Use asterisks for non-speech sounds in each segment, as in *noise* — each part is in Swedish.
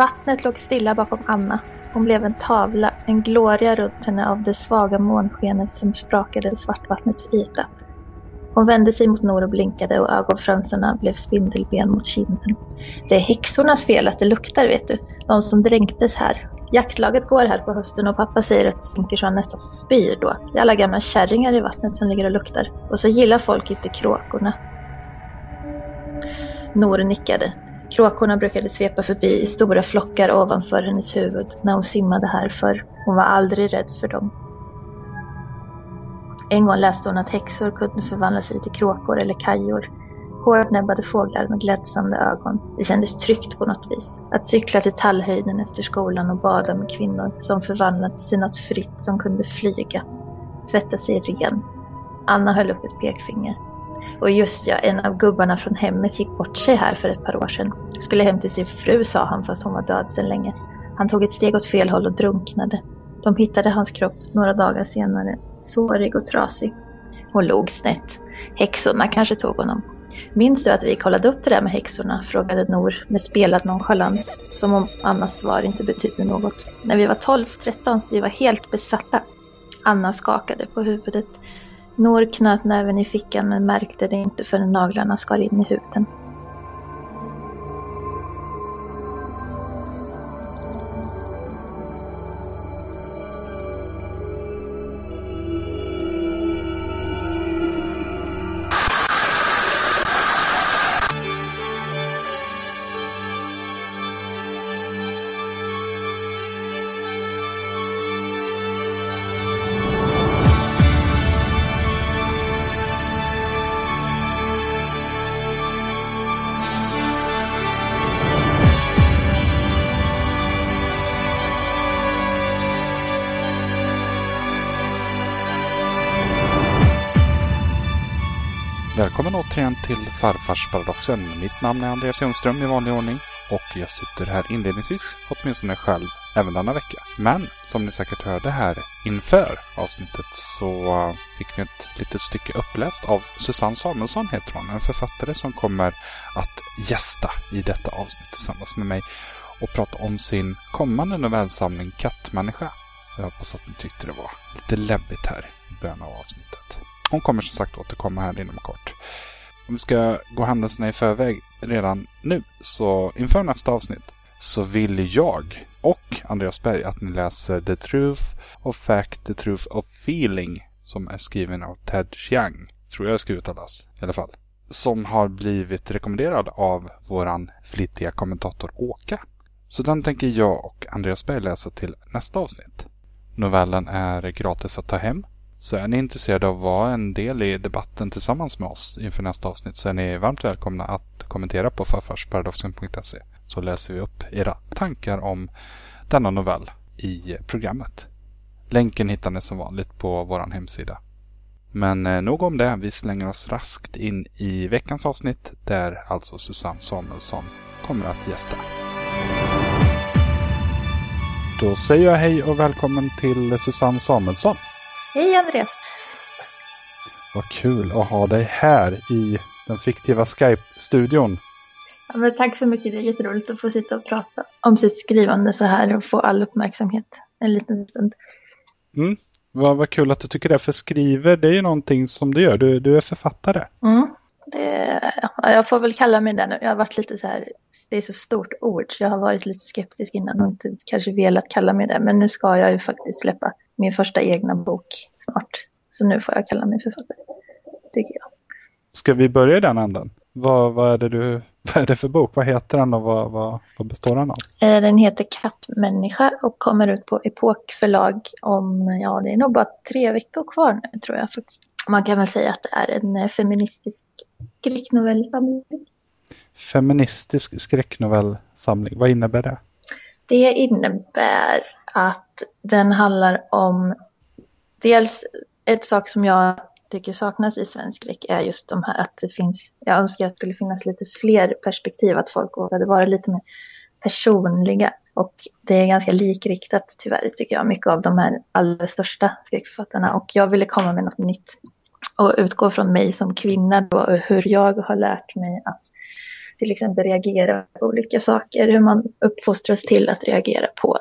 Vattnet låg stilla bakom Anna. Hon blev en tavla, en gloria runt henne av det svaga månskenet som sprakade svartvattnets yta. Hon vände sig mot Nor och blinkade och ögonfransarna blev spindelben mot kinden. Det är häxornas fel att det luktar vet du. De som dränktes här. Jaktlaget går här på hösten och pappa säger att det stinker så han nästan spyr då. Det är alla gamla kärringar i vattnet som ligger och luktar. Och så gillar folk inte kråkorna. Nor nickade. Kråkorna brukade svepa förbi i stora flockar ovanför hennes huvud när hon simmade här för hon var aldrig rädd för dem. En gång läste hon att häxor kunde förvandla sig till kråkor eller kajor. Hårdnäbbade fåglar med glänsande ögon. Det kändes tryggt på något vis. Att cykla till tallhöjden efter skolan och bada med kvinnor som förvandlats till något fritt som kunde flyga. Tvätta sig ren. Anna höll upp ett pekfinger. Och just ja, en av gubbarna från hemmet gick bort sig här för ett par år sedan. Skulle hem till sin fru sa han fast hon var död sedan länge. Han tog ett steg åt fel håll och drunknade. De hittade hans kropp några dagar senare, sårig och trasig. Hon log snett. Häxorna kanske tog honom. Minns du att vi kollade upp det där med häxorna? frågade Nor med spelad nonchalans, som om Annas svar inte betydde något. När vi var 12-13, vi var helt besatta. Anna skakade på huvudet. Nor knöt näven i fickan men märkte det inte förrän naglarna skar in i huden. Välkommen återigen till Farfarsparadoxen. Mitt namn är Andreas Ljungström i vanlig ordning och jag sitter här inledningsvis, åtminstone själv, även denna vecka. Men som ni säkert hörde här inför avsnittet så eh, fick vi ett litet stycke uppläst av Susanne Samuelsson heter hon, en författare som kommer att gästa i detta avsnitt tillsammans med mig och prata om sin kommande novellsamling Kattmänniska. Jag hoppas att ni tyckte det var lite läbbigt här i början av avsnittet. Hon kommer som sagt återkomma här inom kort. Om vi ska gå händelserna i förväg redan nu, så inför nästa avsnitt, så vill jag och Andreas Berg att ni läser The Truth of Fact, The Truth of Feeling, som är skriven av Ted Chiang. Tror jag ska uttalas i alla fall. Som har blivit rekommenderad av våran flitiga kommentator Åka. Så den tänker jag och Andreas Berg läsa till nästa avsnitt. Novellen är gratis att ta hem så är ni intresserade av att vara en del i debatten tillsammans med oss inför nästa avsnitt så är ni varmt välkomna att kommentera på farfarsparadoxen.se så läser vi upp era tankar om denna novell i programmet. Länken hittar ni som vanligt på vår hemsida. Men eh, nog om det. Vi slänger oss raskt in i veckans avsnitt där alltså Susanne Samuelsson kommer att gästa. Då säger jag hej och välkommen till Susanne Samuelsson. Hej Andreas! Vad kul att ha dig här i den fiktiva Skype-studion. Ja, tack så mycket, det är jätteroligt att få sitta och prata om sitt skrivande så här och få all uppmärksamhet en liten stund. Mm. Vad, vad kul att du tycker det, för skriver det är ju någonting som du gör, du, du är författare. Mm. Det, ja, jag får väl kalla mig det nu, jag har varit lite så här, det är så stort ord så jag har varit lite skeptisk innan och inte kanske velat kalla mig det, men nu ska jag ju faktiskt släppa min första egna bok snart. Så nu får jag kalla mig författare, tycker jag. Ska vi börja i den änden? Vad, vad, är, det du, *laughs* vad är det för bok? Vad heter den och vad, vad, vad består den av? Eh, den heter Kattmänniska och kommer ut på Epokförlag om, ja det är nog bara tre veckor kvar nu tror jag. man kan väl säga att det är en eh, feministisk skräcknovellsamling. Feministisk skräcknovellsamling, vad innebär det? Det innebär att den handlar om dels ett sak som jag tycker saknas i svensk skräck är just de här att det finns, jag önskar att det skulle finnas lite fler perspektiv, att folk vågade vara lite mer personliga. Och det är ganska likriktat tyvärr tycker jag, mycket av de här allra största skräckförfattarna. Och jag ville komma med något nytt och utgå från mig som kvinna då och hur jag har lärt mig att till exempel reagera på olika saker, hur man uppfostras till att reagera på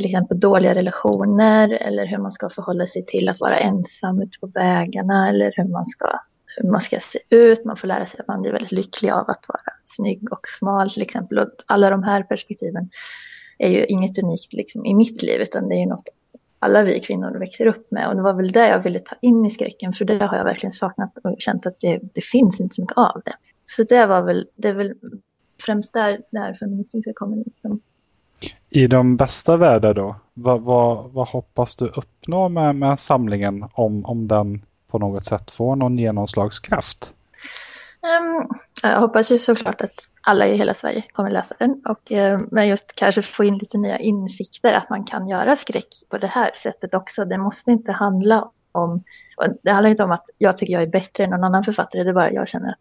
till exempel dåliga relationer eller hur man ska förhålla sig till att vara ensam ute på vägarna eller hur man ska, hur man ska se ut. Man får lära sig att man blir väldigt lycklig av att vara snygg och smal till exempel. Och alla de här perspektiven är ju inget unikt liksom, i mitt liv utan det är ju något alla vi kvinnor växer upp med. Och det var väl det jag ville ta in i skräcken för det har jag verkligen saknat och känt att det, det finns inte så mycket av det. Så det var väl, det är väl främst där, där feministiska kommer in. I de bästa världar då, vad, vad, vad hoppas du uppnå med, med samlingen om, om den på något sätt får någon genomslagskraft? Um, jag hoppas ju såklart att alla i hela Sverige kommer läsa den. Och, uh, men just kanske få in lite nya insikter att man kan göra skräck på det här sättet också. Det måste inte handla om, det handlar inte om att jag tycker jag är bättre än någon annan författare, det är bara jag känner att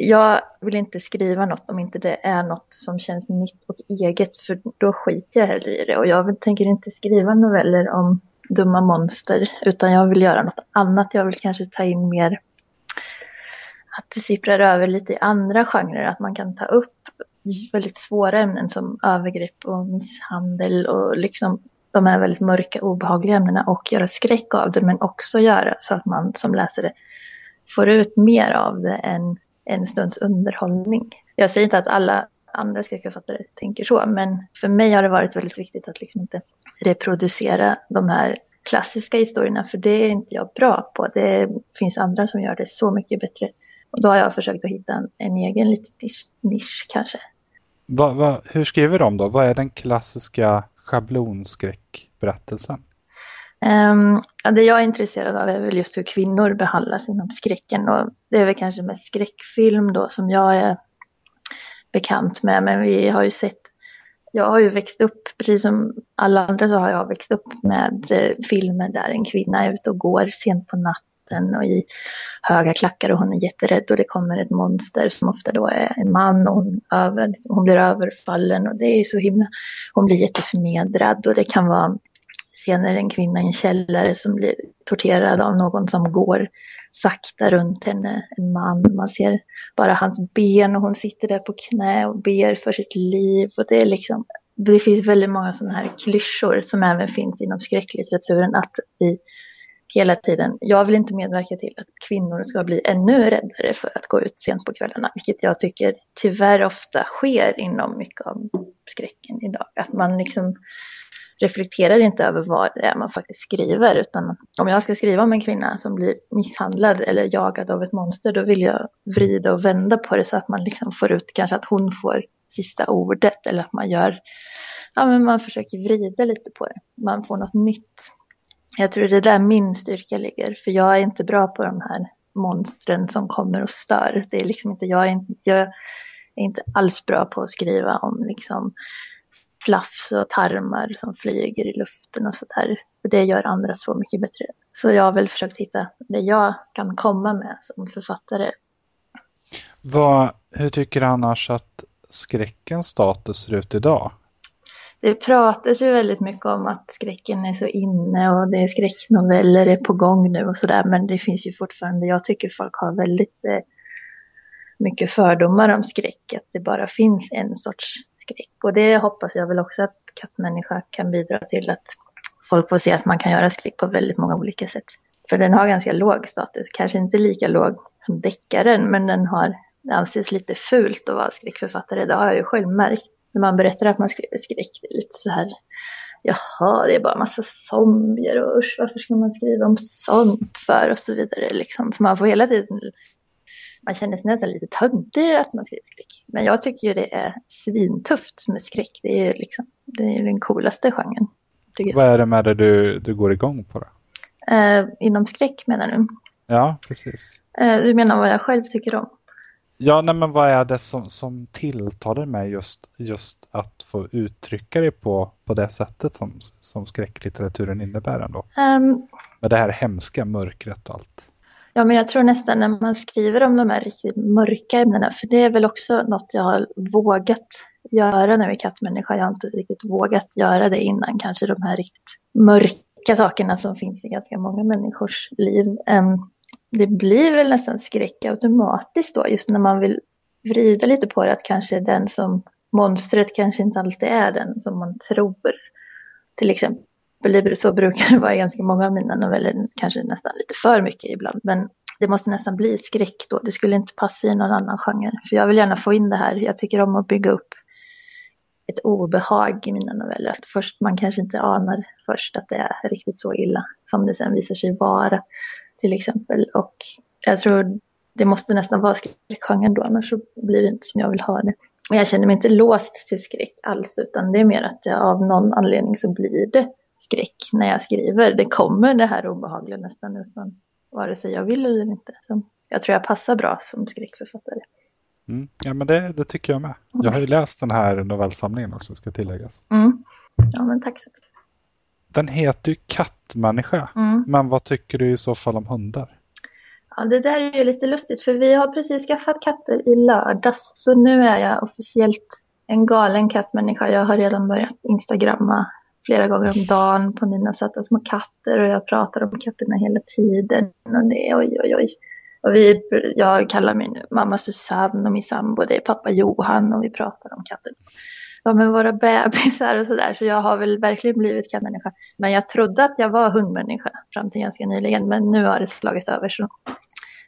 jag vill inte skriva något om inte det är något som känns nytt och eget för då skiter jag hellre i det. Och jag tänker inte skriva noveller om dumma monster utan jag vill göra något annat. Jag vill kanske ta in mer att det sipprar över lite i andra genrer. Att man kan ta upp väldigt svåra ämnen som övergrepp och misshandel och liksom de här väldigt mörka obehagliga ämnena och göra skräck av det men också göra så att man som läsare får ut mer av det än en stunds underhållning. Jag säger inte att alla andra skräckförfattare tänker så, men för mig har det varit väldigt viktigt att liksom inte reproducera de här klassiska historierna, för det är inte jag bra på. Det finns andra som gör det så mycket bättre. Och då har jag försökt att hitta en, en egen liten nisch kanske. Va, va, hur skriver de då? Vad är den klassiska schablonskräckberättelsen? Um, ja, det jag är intresserad av är väl just hur kvinnor behandlas inom skräcken och det är väl kanske mest skräckfilm då som jag är bekant med men vi har ju sett jag har ju växt upp, precis som alla andra så har jag växt upp med eh, filmer där en kvinna är ute och går sent på natten och i höga klackar och hon är jätterädd och det kommer ett monster som ofta då är en man och hon, över, hon blir överfallen och det är så himla, hon blir jätteförnedrad och det kan vara scener en kvinna i en källare som blir torterad av någon som går sakta runt henne, en man. Man ser bara hans ben och hon sitter där på knä och ber för sitt liv. Och det, är liksom, det finns väldigt många sådana här klyschor som även finns inom skräcklitteraturen. Att vi hela tiden, jag vill inte medverka till att kvinnor ska bli ännu räddare för att gå ut sent på kvällarna. Vilket jag tycker tyvärr ofta sker inom mycket av skräcken idag. Att man liksom reflekterar inte över vad det är man faktiskt skriver. Utan om jag ska skriva om en kvinna som blir misshandlad eller jagad av ett monster, då vill jag vrida och vända på det så att man liksom får ut kanske att hon får sista ordet eller att man gör, ja men man försöker vrida lite på det. Man får något nytt. Jag tror det är där min styrka ligger, för jag är inte bra på de här monstren som kommer och stör. Det är liksom inte, jag är inte, jag är inte alls bra på att skriva om liksom flafs och tarmar som flyger i luften och sådär. För det gör andra så mycket bättre. Så jag har väl försökt hitta det jag kan komma med som författare. Vad, hur tycker du annars att skräckens status ser ut idag? Det pratas ju väldigt mycket om att skräcken är så inne och det är skräcknoveller är på gång nu och sådär. Men det finns ju fortfarande, jag tycker folk har väldigt eh, mycket fördomar om skräck. Att det bara finns en sorts skräck. Och det hoppas jag väl också att kattmänniska kan bidra till att folk får se att man kan göra skräck på väldigt många olika sätt. För den har ganska låg status, kanske inte lika låg som deckaren, men den har, det anses lite fult att vara skräckförfattare. Det har jag ju själv märkt. När man berättar att man skriver skräck, det är lite så här, jaha, det är bara massa zombier och usch, varför ska man skriva om sånt för och så vidare liksom. För man får hela tiden man känner sig nästan lite töntig att man skriver skräck. Men jag tycker ju det är svintufft med skräck. Det är, liksom, det är den coolaste genren. Vad är det med det du, du går igång på då? Eh, inom skräck menar du? Ja, precis. Eh, du menar vad jag själv tycker om? Ja, nej, men vad är det som, som tilltalar mig just, just att få uttrycka det på, på det sättet som, som skräcklitteraturen innebär ändå? Um, Med det här hemska mörkret och allt. Ja, men jag tror nästan när man skriver om de här riktigt mörka ämnena, för det är väl också något jag har vågat göra nu i Kattmänniska. Jag har inte riktigt vågat göra det innan, kanske de här riktigt mörka sakerna som finns i ganska många människors liv. Ehm, det blir väl nästan skräck automatiskt då, just när man vill vrida lite på det, att kanske den som monstret kanske inte alltid är den som man tror. Till exempel så brukar det vara i ganska många av mina noveller, kanske nästan lite för mycket ibland. Men det måste nästan bli skräck då. Det skulle inte passa i någon annan genre. För jag vill gärna få in det här. Jag tycker om att bygga upp ett obehag i mina noveller. Att först, man kanske inte anar först att det är riktigt så illa som det sen visar sig vara. Till exempel. Och jag tror det måste nästan vara skräckgenren då. Annars så blir det inte som jag vill ha det. Och jag känner mig inte låst till skräck alls. Utan det är mer att jag, av någon anledning så blir det skräck när jag skriver. Det kommer det här obehagliga nästan utan vare sig jag vill eller inte. Så jag tror jag passar bra som skräckförfattare. Mm. Ja men det, det, tycker jag med. Jag har ju läst den här novellsamlingen också ska tilläggas. Mm. Ja men tack så mycket. Den heter ju Kattmänniska. Mm. Men vad tycker du i så fall om hundar? Ja det där är ju lite lustigt för vi har precis skaffat katter i lördags. Så nu är jag officiellt en galen kattmänniska. Jag har redan börjat instagramma flera gånger om dagen på mina söta små katter och jag pratar om katterna hela tiden. Och det, oj, oj, oj. Och vi, jag kallar min mamma Susanne och min sambo det är pappa Johan och vi pratar om katter. Ja men våra bebisar och sådär så jag har väl verkligen blivit kattmänniska. Men jag trodde att jag var hundmänniska fram till ganska nyligen men nu har det slagit över. Så.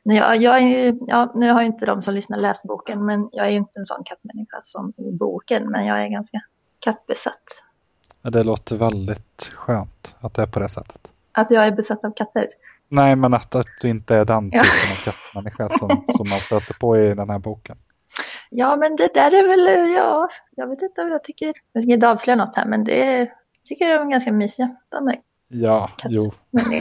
Nu, jag, jag är, ja, nu har inte de som lyssnar läst boken men jag är inte en sån kattmänniska som i boken men jag är ganska kattbesatt. Det låter väldigt skönt att det är på det sätlet. Att jag är besatt av katter? Nej, men att, att du inte är den typen ja. av kattmänniska som, som man stöter på i den här boken. Ja, men det där är väl, ja, jag vet inte vad jag tycker. Jag ska inte avslöja något här, men det är, tycker jag är ganska mysiga. De är ja, jo. *laughs*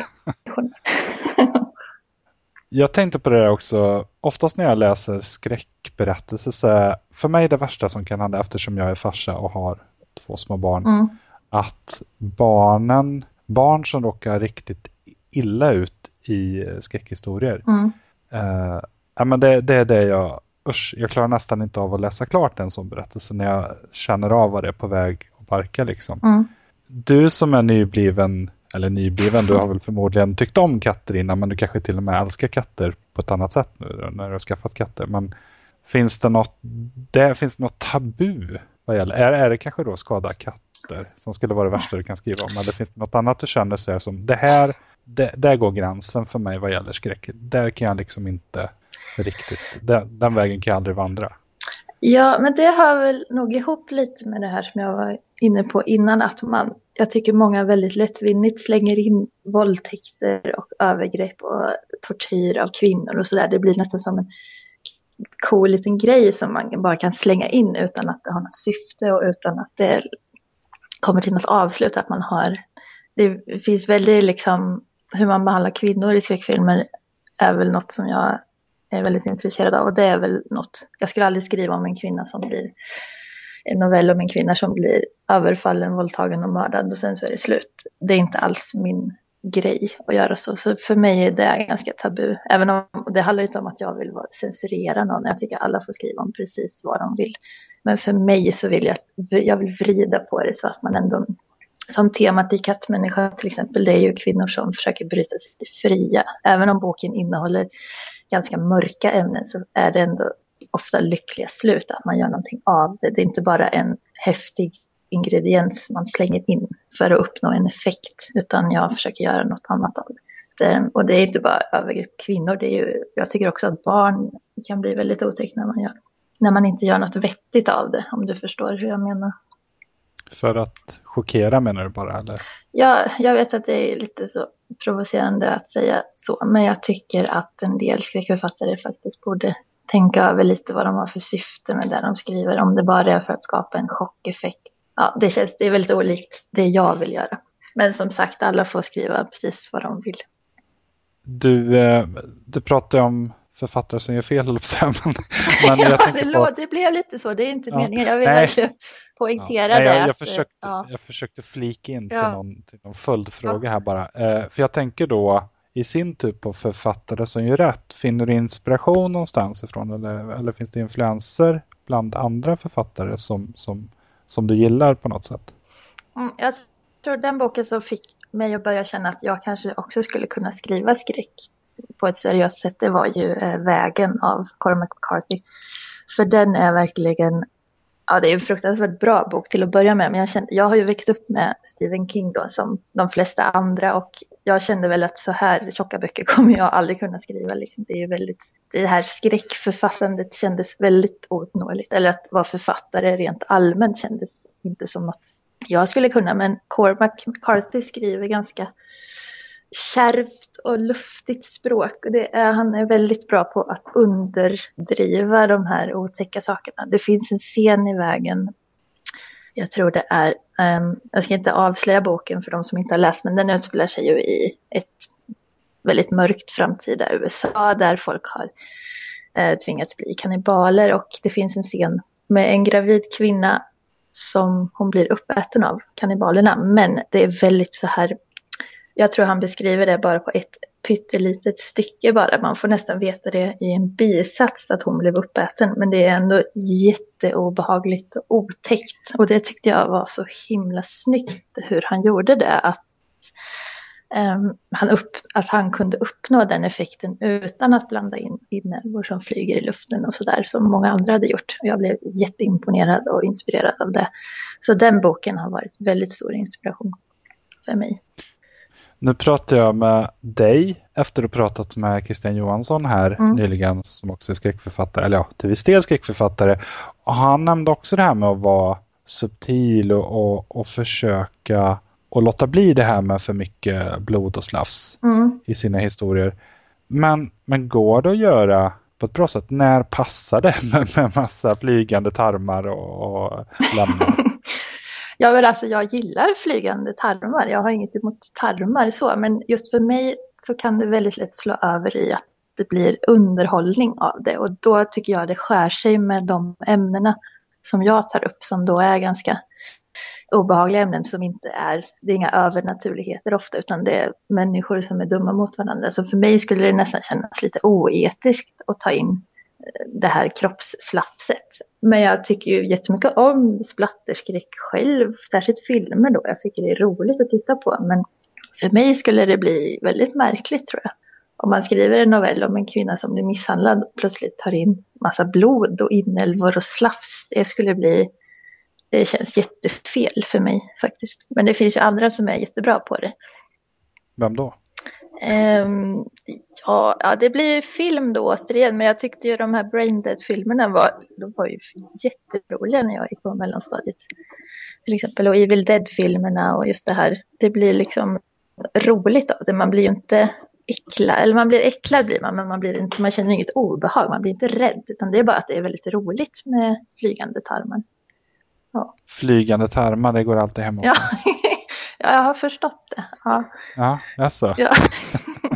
jag tänkte på det där också. Oftast när jag läser skräckberättelser så är för mig det värsta som kan hända eftersom jag är farsa och har två små barn. Mm att barnen, barn som råkar riktigt illa ut i skräckhistorier. Mm. Uh, ja, men det, det är det jag, usch, jag klarar nästan inte av att läsa klart en sån berättelse när jag känner av vad det är på väg att barka liksom. Mm. Du som är nybliven, eller nybliven, du har väl förmodligen tyckt om katter innan men du kanske till och med älskar katter på ett annat sätt nu när du har skaffat katter. Men finns det något, det, finns det något tabu vad gäller, är, är det kanske då skada katt katter som skulle vara det värsta du kan skriva om? Eller finns det något annat du känner sig som det här, det, där går gränsen för mig vad gäller skräck. Där kan jag liksom inte riktigt, den, den vägen kan jag aldrig vandra. Ja, men det hör väl nog ihop lite med det här som jag var inne på innan. Att man, jag tycker många väldigt lättvindigt slänger in våldtäkter och övergrepp och tortyr av kvinnor och sådär. Det blir nästan som en cool liten grej som man bara kan slänga in utan att det har något syfte och utan att det kommer till något avslut, att man har, det finns väldigt liksom, hur man behandlar kvinnor i skräckfilmer är väl något som jag är väldigt intresserad av och det är väl något, jag skulle aldrig skriva om en kvinna som blir, en novell om en kvinna som blir överfallen, våldtagen och mördad och sen så är det slut. Det är inte alls min grej att göra så. Så för mig är det ganska tabu. Även om det handlar inte om att jag vill censurera någon. Jag tycker alla får skriva om precis vad de vill. Men för mig så vill jag, jag vill vrida på det så att man ändå, som temat i Kattmänniska till exempel, det är ju kvinnor som försöker bryta sig fria. Även om boken innehåller ganska mörka ämnen så är det ändå ofta lyckliga slut, att man gör någonting av det. Det är inte bara en häftig ingrediens man slänger in för att uppnå en effekt, utan jag försöker göra något annat av det. Och det är inte bara övergrepp kvinnor, det är ju, jag tycker också att barn kan bli väldigt otäckt när man gör när man inte gör något vettigt av det, om du förstår hur jag menar. För att chockera menar du bara? Eller? Ja, jag vet att det är lite så provocerande att säga så, men jag tycker att en del skräckförfattare faktiskt borde tänka över lite vad de har för syfte med det de skriver, om det bara är för att skapa en chockeffekt. Ja, det känns, det är väldigt olikt det jag vill göra. Men som sagt, alla får skriva precis vad de vill. Du, eh, du pratar om författare som gör fel, eller men, *laughs* men jag ja, det, på... det blev lite så, det är inte ja, meningen. Jag vill verkligen poängtera ja, nej, det. Jag, jag, försökte, ja. jag försökte flika in till, någon, till någon följdfråga här bara. Eh, för jag tänker då, i sin typ av författare som gör rätt, finner du inspiration någonstans ifrån? Eller, eller finns det influenser bland andra författare som, som, som du gillar på något sätt? Mm, jag tror den boken som fick mig att börja känna att jag kanske också skulle kunna skriva skräck på ett seriöst sätt, det var ju eh, Vägen av Cormac McCarthy. För den är verkligen, ja det är en fruktansvärt bra bok till att börja med. Men jag, kände, jag har ju växt upp med Stephen King då som de flesta andra och jag kände väl att så här tjocka böcker *laughs* kommer jag aldrig kunna skriva. Liksom. Det är ju väldigt, det här skräckförfattandet kändes väldigt ouppnåeligt. Eller att vara författare rent allmänt kändes inte som något jag skulle kunna. Men Cormac McCarthy skriver ganska kärvt och luftigt språk. Och det är, han är väldigt bra på att underdriva de här otäcka sakerna. Det finns en scen i vägen, jag tror det är, um, jag ska inte avslöja boken för de som inte har läst, men den utspelar sig ju i ett väldigt mörkt framtida USA där folk har eh, tvingats bli kannibaler och det finns en scen med en gravid kvinna som hon blir uppäten av kannibalerna. Men det är väldigt så här jag tror han beskriver det bara på ett pyttelitet stycke bara. Man får nästan veta det i en bisats att hon blev uppäten. Men det är ändå jätteobehagligt och otäckt. Och det tyckte jag var så himla snyggt hur han gjorde det. Att, han, upp, att han kunde uppnå den effekten utan att blanda in inälvor som flyger i luften och sådär som många andra hade gjort. Jag blev jätteimponerad och inspirerad av det. Så den boken har varit väldigt stor inspiration för mig. Nu pratar jag med dig efter att ha pratat med Christian Johansson här mm. nyligen som också är skräckförfattare, eller ja, till viss del skräckförfattare. Och han nämnde också det här med att vara subtil och, och, och försöka och låta bli det här med för mycket blod och slafs mm. i sina historier. Men, men går det att göra på ett bra sätt? När passar det *laughs* med, med massa flygande tarmar och, och? *laughs* Ja, men alltså jag gillar flygande tarmar. Jag har inget emot tarmar så, men just för mig så kan det väldigt lätt slå över i att det blir underhållning av det och då tycker jag det skär sig med de ämnena som jag tar upp som då är ganska obehagliga ämnen som inte är, det är inga övernaturligheter ofta utan det är människor som är dumma mot varandra. Så för mig skulle det nästan kännas lite oetiskt att ta in eh, det här kroppsslafset. Men jag tycker ju jättemycket om splatterskräck själv, särskilt filmer då. Jag tycker det är roligt att titta på. Men för mig skulle det bli väldigt märkligt tror jag. Om man skriver en novell om en kvinna som blir misshandlad och plötsligt tar in massa blod och inälvor och slafs. Det skulle bli, det känns jättefel för mig faktiskt. Men det finns ju andra som är jättebra på det. Vem då? Um, ja, ja, det blir film då återigen, men jag tyckte ju de här Braindead-filmerna var, de var ju jätteroliga när jag gick på mellanstadiet. Till exempel och Evil Dead-filmerna och just det här. Det blir liksom roligt av det. Man blir ju inte äcklad, eller man blir äcklad blir man, men man, blir inte, man känner inget obehag, man blir inte rädd, utan det är bara att det är väldigt roligt med flygande tarmar. Ja. Flygande tarmar, det går alltid hem ja. *laughs* Ja, jag har förstått det. Ja, ja alltså. Ja.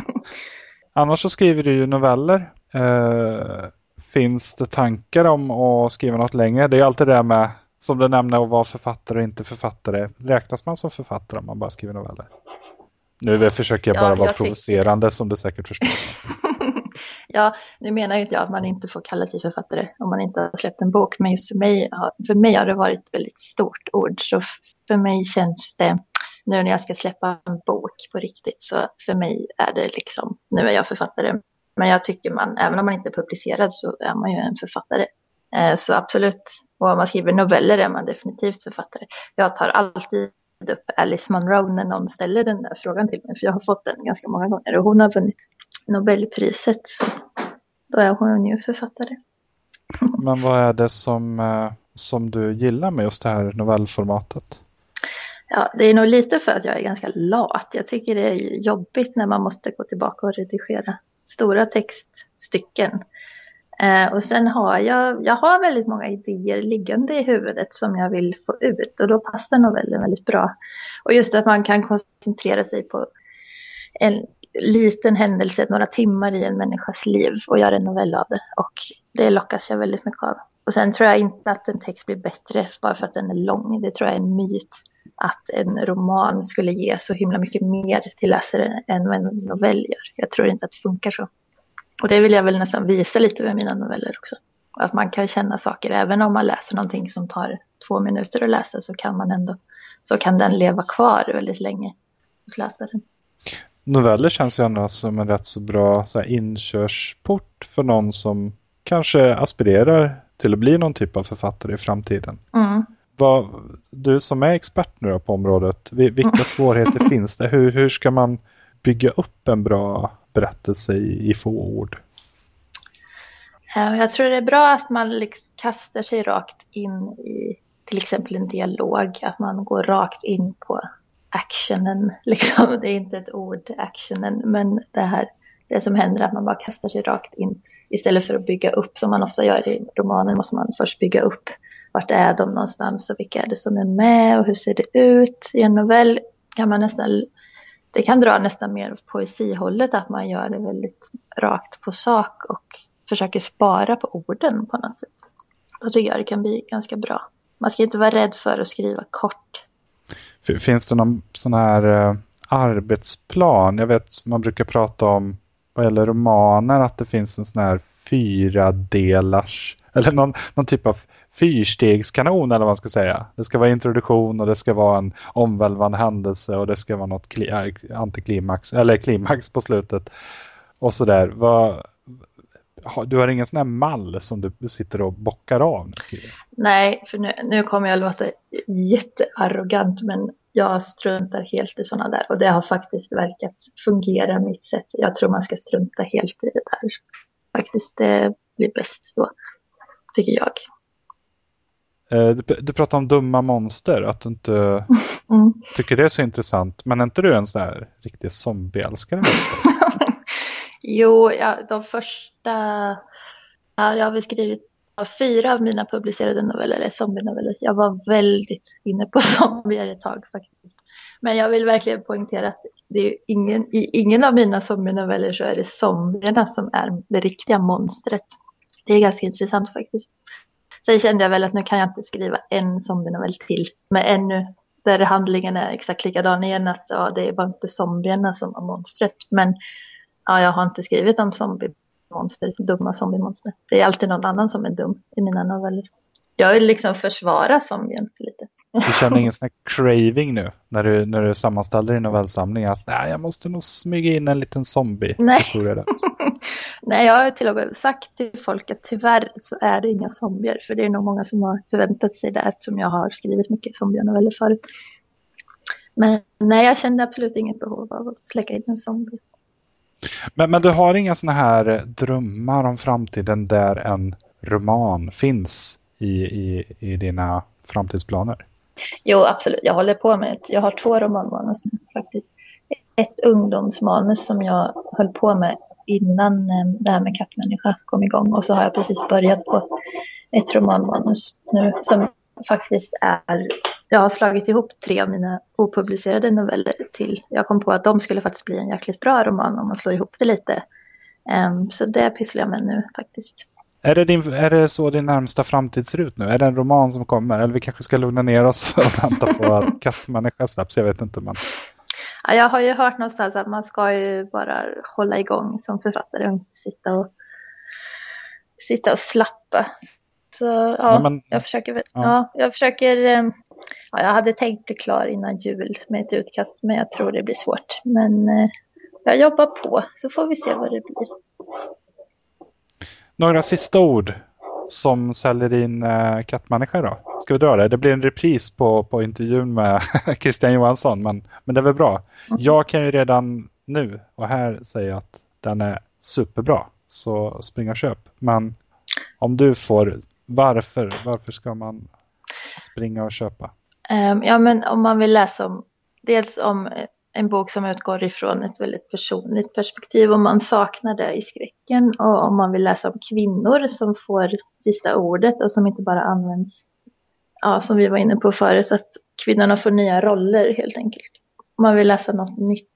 *laughs* Annars så skriver du ju noveller. Eh, finns det tankar om att skriva något längre? Det är alltid det med, som du nämnde, att vara författare och inte författare. Räknas man som författare om man bara skriver noveller? Nu försöker jag bara ja, vara jag provocerande som du säkert förstår. *laughs* ja, nu menar inte jag att man inte får kalla sig författare om man inte har släppt en bok. Men just för mig, för mig har det varit ett väldigt stort ord. Så för mig känns det nu när jag ska släppa en bok på riktigt så för mig är det liksom, nu är jag författare. Men jag tycker man, även om man inte är publicerad så är man ju en författare. Eh, så absolut, och om man skriver noveller är man definitivt författare. Jag tar alltid upp Alice Munro när någon ställer den där frågan till mig. För jag har fått den ganska många gånger och hon har vunnit Nobelpriset. Så då är hon ju författare. *laughs* Men vad är det som, eh, som du gillar med just det här novellformatet? Ja, det är nog lite för att jag är ganska lat. Jag tycker det är jobbigt när man måste gå tillbaka och redigera stora textstycken. Eh, och sen har jag, jag har väldigt många idéer liggande i huvudet som jag vill få ut och då passar novellen väldigt bra. Och just att man kan koncentrera sig på en liten händelse, några timmar i en människas liv och göra en novell av det. Och det lockas jag väldigt mycket av. Och sen tror jag inte att en text blir bättre bara för att den är lång. Det tror jag är en myt att en roman skulle ge så himla mycket mer till läsaren än vad en novell gör. Jag tror inte att det funkar så. Och det vill jag väl nästan visa lite med mina noveller också. Att man kan känna saker, även om man läser någonting som tar två minuter att läsa så kan man ändå, så kan den leva kvar väldigt länge hos läsaren. Noveller känns ju ändå som en rätt så bra så här, inkörsport för någon som kanske aspirerar till att bli någon typ av författare i framtiden. Mm. Vad, du som är expert nu på området, vilka *laughs* svårigheter finns det? Hur, hur ska man bygga upp en bra berättelse i, i få ord? Jag tror det är bra att man liksom kastar sig rakt in i till exempel en dialog, att man går rakt in på actionen. *laughs* Liksom. Det är inte ett ord, actionen, men det här det som händer är att man bara kastar sig rakt in. Istället för att bygga upp som man ofta gör i romaner måste man först bygga upp. Vart är de någonstans och vilka är det som är med och hur ser det ut? I en novell kan man nästan, det kan dra nästan mer åt poesihållet att man gör det väldigt rakt på sak och försöker spara på orden på något sätt. Då tycker jag det kan bli ganska bra. Man ska inte vara rädd för att skriva kort. Finns det någon sån här eh, arbetsplan? Jag vet man brukar prata om vad gäller romaner att det finns en sån här fyra delars eller någon, någon typ av fyrstegskanon eller vad man ska säga. Det ska vara introduktion och det ska vara en omvälvande händelse och det ska vara något äh, antiklimax eller klimax på slutet. Och sådär. Vad, du har ingen sån här mall som du sitter och bockar av? Nu Nej, för nu, nu kommer jag låta jättearrogant men jag struntar helt i sådana där och det har faktiskt verkat fungera mitt sätt. Jag tror man ska strunta helt i det där. Faktiskt, det blir bäst då, tycker jag. Eh, du, du pratar om dumma monster, att du inte *laughs* mm. tycker det är så intressant. Men är inte du en sån här riktig zombieälskare? *laughs* jo, ja, de första... Ja, jag har väl skrivit fyra av mina publicerade noveller är zombienoveller. Jag var väldigt inne på *laughs* zombier ett tag faktiskt. Men jag vill verkligen poängtera att det är ingen, i ingen av mina zombienoveller så är det zombierna som är det riktiga monstret. Det är ganska intressant faktiskt. Sen kände jag väl att nu kan jag inte skriva en zombienovell till. Men ännu där handlingen är exakt likadan igen. Att ja, det var inte zombierna som var monstret. Men ja, jag har inte skrivit om zombiemonster, dumma zombiemonster. Det är alltid någon annan som är dum i mina noveller. Jag vill liksom försvara zombien lite. Du känner ingen sån här craving nu när du, när du sammanställer din novellsamling att nej, jag måste nog smyga in en liten zombie-historia där. *laughs* nej, jag har till och med sagt till folk att tyvärr så är det inga zombier. För det är nog många som har förväntat sig det eftersom jag har skrivit mycket zombienoveller förut. Men nej, jag kände absolut inget behov av att släcka in en zombie. Men, men du har inga sådana här drömmar om framtiden där en roman finns i, i, i dina framtidsplaner? Jo, absolut. Jag håller på med ett, Jag har två romanmanus nu faktiskt. Ett ungdomsmanus som jag höll på med innan eh, det här med kattmänniska kom igång. Och så har jag precis börjat på ett romanmanus nu som faktiskt är jag har slagit ihop tre av mina opublicerade noveller till. Jag kom på att de skulle faktiskt bli en jäkligt bra roman om man slår ihop det lite. Um, så det pysslar jag med nu faktiskt. Är det, din, är det så din närmsta framtid ser ut nu? Är det en roman som kommer? Eller vi kanske ska lugna ner oss och vänta på att *laughs* Kattmänniska släpps? Jag vet inte. Men... Ja, jag har ju hört någonstans att man ska ju bara hålla igång som författare och inte sitta och, sitta och slappa. Så ja, Nej, men, jag försöker, ja. ja. jag försöker um, ja, jag hade tänkt bli klar innan jul med ett utkast, men jag tror det blir svårt. Men eh, jag jobbar på, så får vi se vad det blir. Några sista ord som säljer in eh, kattmänniska då? Ska vi dra det? Det blir en repris på, på intervjun med *laughs* Christian Johansson, men, men det är väl bra. Mm. Jag kan ju redan nu och här säga att den är superbra, så spring och köp. Men om du får, varför, varför ska man springa och köpa? Um, ja, men om man vill läsa om dels om en bok som utgår ifrån ett väldigt personligt perspektiv om man saknar det i skräcken och om man vill läsa om kvinnor som får sista ordet och som inte bara används, ja, som vi var inne på förut, att kvinnorna får nya roller helt enkelt. Man vill läsa något nytt.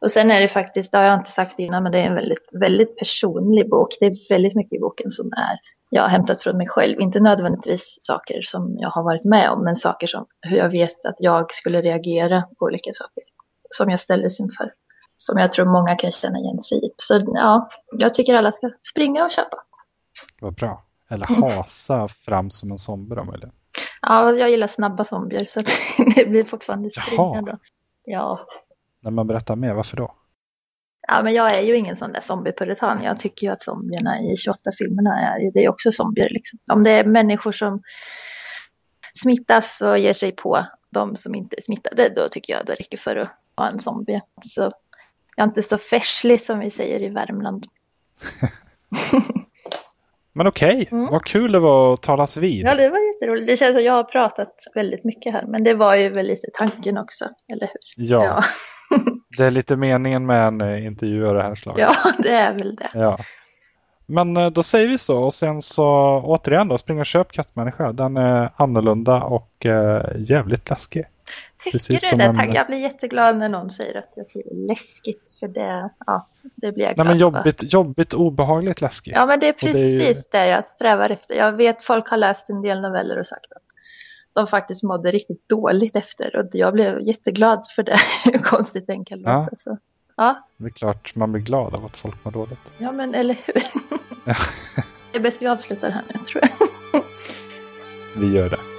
Och sen är det faktiskt, det har jag inte sagt innan, men det är en väldigt, väldigt personlig bok. Det är väldigt mycket i boken som är jag har hämtat från mig själv. Inte nödvändigtvis saker som jag har varit med om, men saker som hur jag vet att jag skulle reagera på olika saker som jag ställdes inför. Som jag tror många kan känna igen sig i. Så ja, jag tycker alla ska springa och köpa. Vad bra. Eller hasa fram som en zombie möjligen. Ja, jag gillar snabba zombier så *laughs* det blir fortfarande springa Jaha. då. Ja. När man berättar mer, varför då? Ja, men jag är ju ingen sån där zombiepuritan. Jag tycker ju att zombierna i 28-filmerna är, det är också zombier. Liksom. Om det är människor som smittas och ger sig på de som inte är smittade, då tycker jag det räcker för att vara en zombie. Så jag är inte så färslig som vi säger i Värmland. *laughs* Men okej, okay. mm. vad kul det var att talas vid. Ja, det var jätteroligt. Det känns som jag har pratat väldigt mycket här, men det var ju väl lite tanken också, eller hur? Ja, ja. *laughs* det är lite meningen med en eh, intervju av det här slaget. Ja, *laughs* det är väl det. Ja. Men eh, då säger vi så och sen så återigen då, spring och köp kattmänniska. Den är annorlunda och äh, jävligt läskig. Tycker Precis det? En... Tack. Jag blir jätteglad när någon säger att jag ser läskigt för det, ja, det blir jag glad Nej, men jobbigt, jobbigt, obehagligt läskigt. Ja, men det är precis det, är... det jag strävar efter. Jag vet folk har läst en del noveller och sagt att de faktiskt mådde riktigt dåligt efter och jag blev jätteglad för det. *laughs* Hur konstigt det kan låta. Ja. Så. Ja. Det är klart man blir glad av att folk mår dåligt. Ja, men eller hur. *laughs* det är bäst vi avslutar här nu, tror jag. vi gör det.